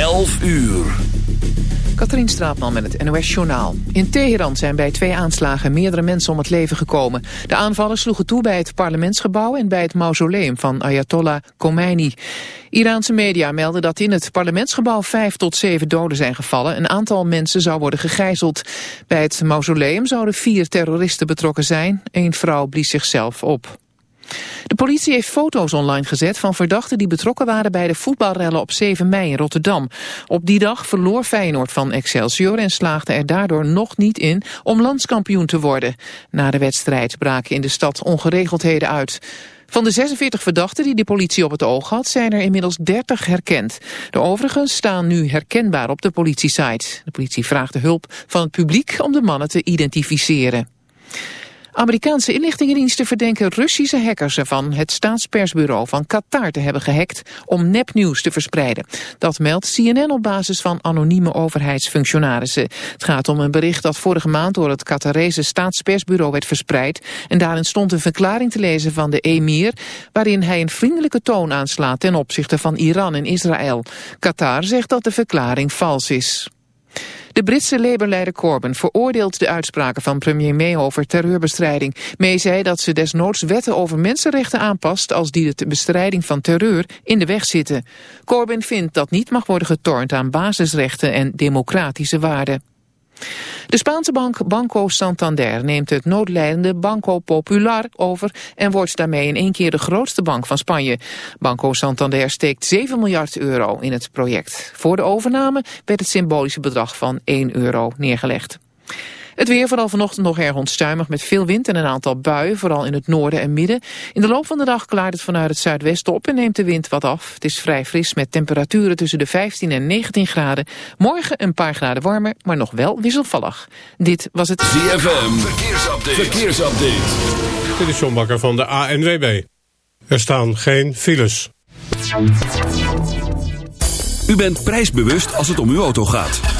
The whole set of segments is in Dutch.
11 uur. Katrien Straatman met het NOS-journaal. In Teheran zijn bij twee aanslagen meerdere mensen om het leven gekomen. De aanvallen sloegen toe bij het parlementsgebouw en bij het mausoleum van Ayatollah Khomeini. Iraanse media melden dat in het parlementsgebouw vijf tot zeven doden zijn gevallen. Een aantal mensen zou worden gegijzeld. Bij het mausoleum zouden vier terroristen betrokken zijn. Eén vrouw blies zichzelf op. De politie heeft foto's online gezet van verdachten die betrokken waren bij de voetbalrellen op 7 mei in Rotterdam. Op die dag verloor Feyenoord van Excelsior en slaagde er daardoor nog niet in om landskampioen te worden. Na de wedstrijd braken in de stad ongeregeldheden uit. Van de 46 verdachten die de politie op het oog had, zijn er inmiddels 30 herkend. De overigen staan nu herkenbaar op de politiesite. De politie vraagt de hulp van het publiek om de mannen te identificeren. Amerikaanse inlichtingendiensten verdenken Russische hackers ervan het staatspersbureau van Qatar te hebben gehackt om nepnieuws te verspreiden. Dat meldt CNN op basis van anonieme overheidsfunctionarissen. Het gaat om een bericht dat vorige maand door het Qatarese staatspersbureau werd verspreid. En daarin stond een verklaring te lezen van de emir waarin hij een vriendelijke toon aanslaat ten opzichte van Iran en Israël. Qatar zegt dat de verklaring vals is. De Britse Labour-leider Corbyn veroordeelt de uitspraken van premier May over terreurbestrijding. May zei dat ze desnoods wetten over mensenrechten aanpast als die de bestrijding van terreur in de weg zitten. Corbyn vindt dat niet mag worden getornd aan basisrechten en democratische waarden. De Spaanse bank Banco Santander neemt het noodlijdende Banco Popular over en wordt daarmee in één keer de grootste bank van Spanje. Banco Santander steekt 7 miljard euro in het project. Voor de overname werd het symbolische bedrag van 1 euro neergelegd. Het weer vooral vanochtend nog erg onstuimig met veel wind en een aantal buien, vooral in het noorden en midden. In de loop van de dag klaart het vanuit het zuidwesten op en neemt de wind wat af. Het is vrij fris met temperaturen tussen de 15 en 19 graden. Morgen een paar graden warmer, maar nog wel wisselvallig. Dit was het ZFM, verkeersupdate. verkeersupdate. Dit is John Bakker van de ANWB. Er staan geen files. U bent prijsbewust als het om uw auto gaat.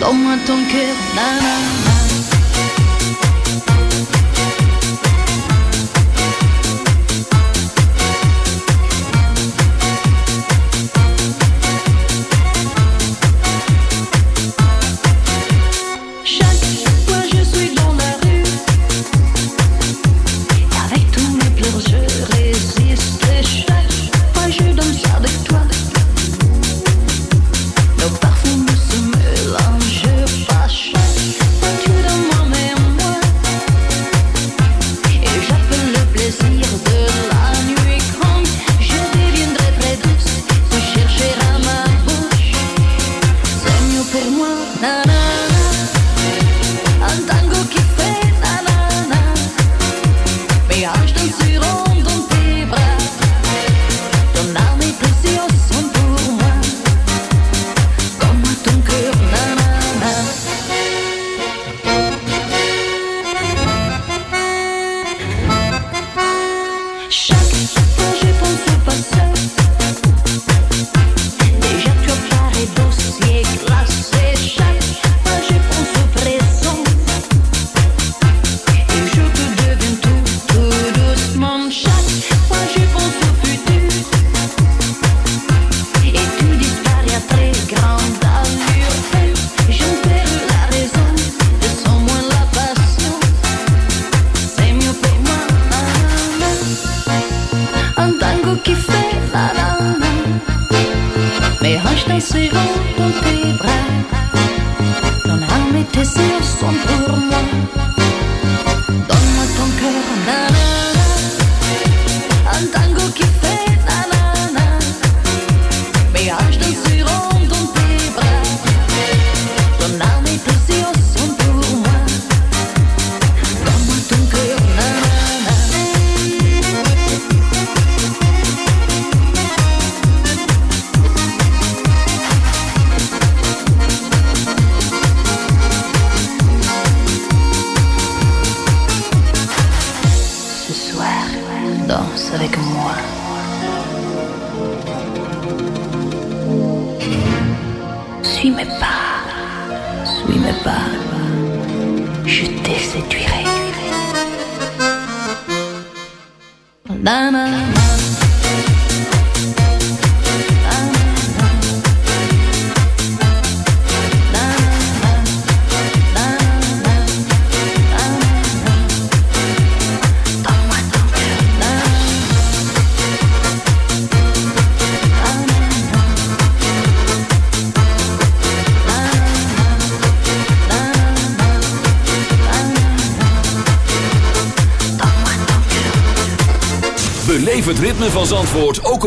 dans moi ton cœur.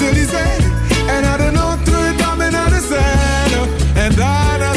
Champs-Élysées, en naar de Notre-Dame en naar de Seine. En daar naar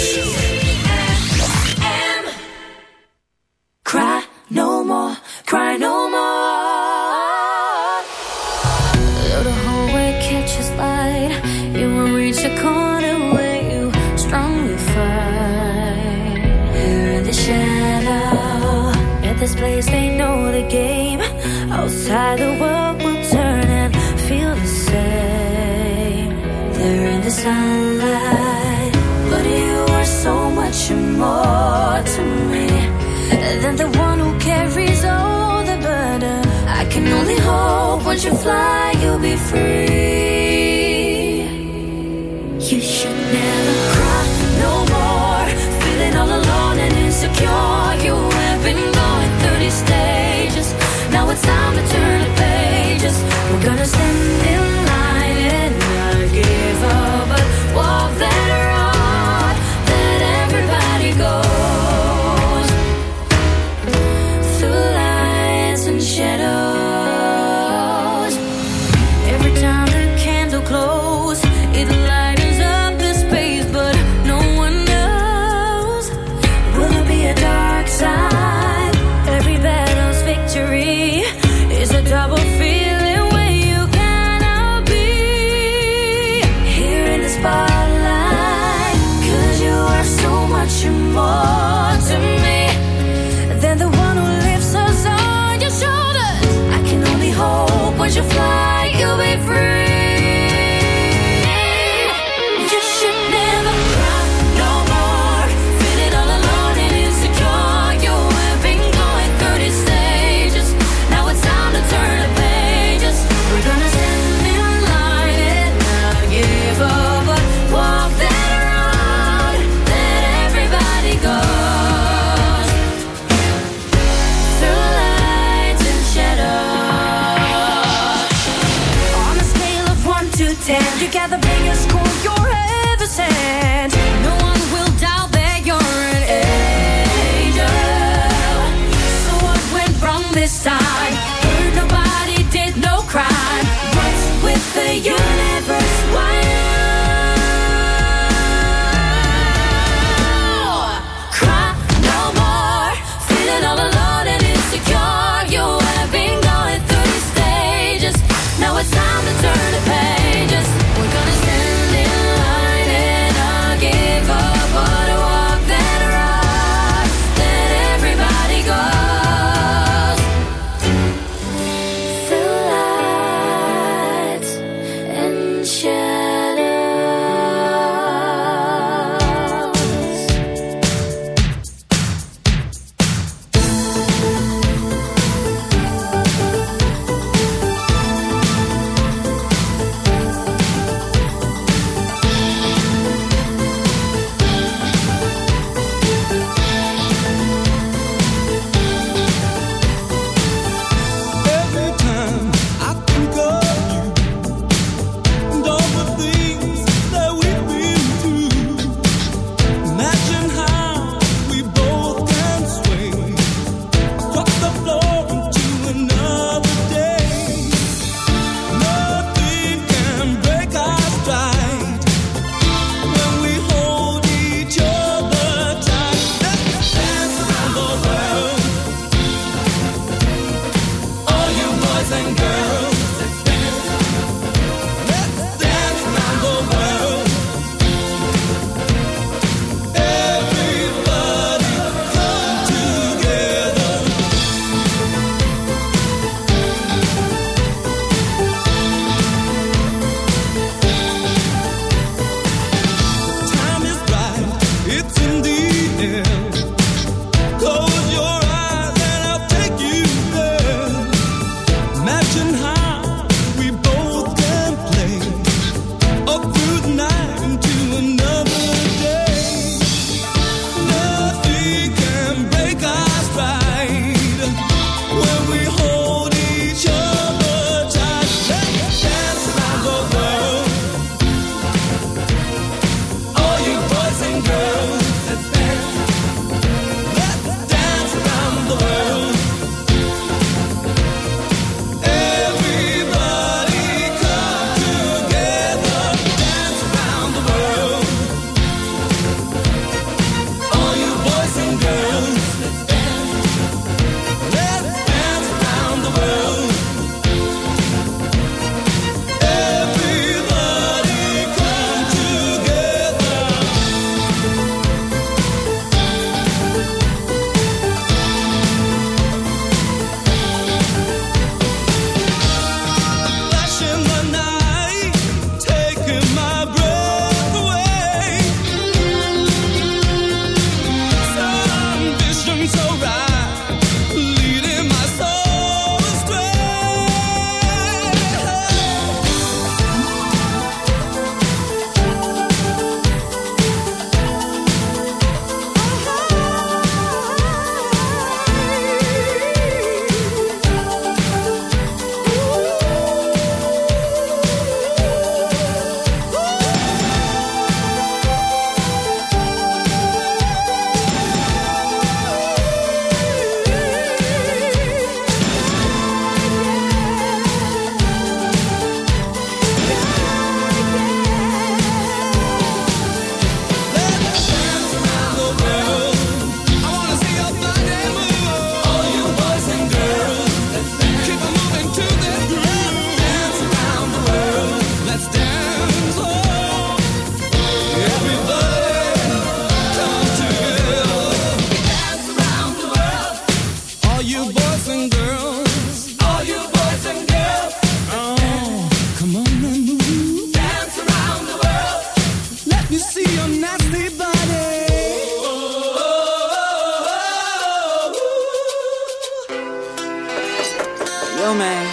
Up, man?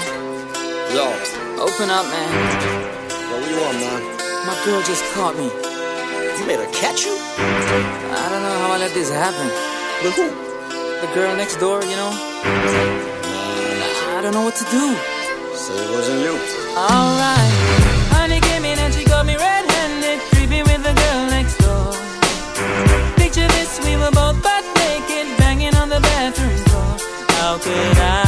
Yo, Open up, man. what do you want, man? My girl just caught me. You made her catch you? I don't know how I let this happen. With who? The girl next door, you know? I don't know what to do. Say it wasn't you. Alright. Honey came in and she got me red-handed, creepy with the girl next door. Picture this, we were both butt naked, banging on the bathroom floor. How could I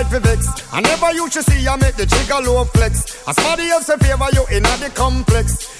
a for vex. I never used to see I make the jigger low flex. As somebody else in favor you in the complex.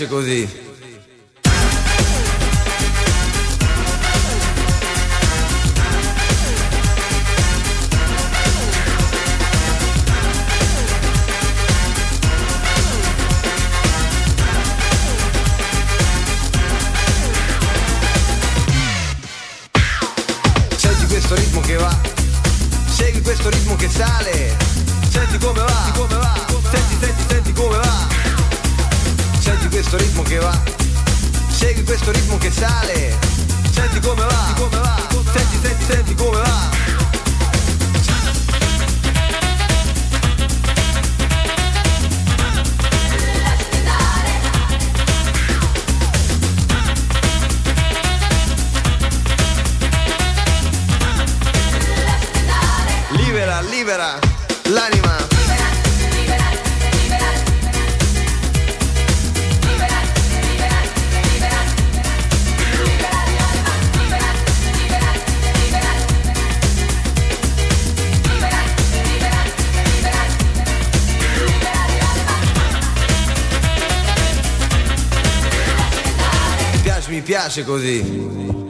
piace così. libera, l'anima. Libera, libera, libera. Libera, libera, libera. Libera l'anima, libera, libera, libera. Libera, libera, libera. Libera l'anima. Mi piace, mi piace così.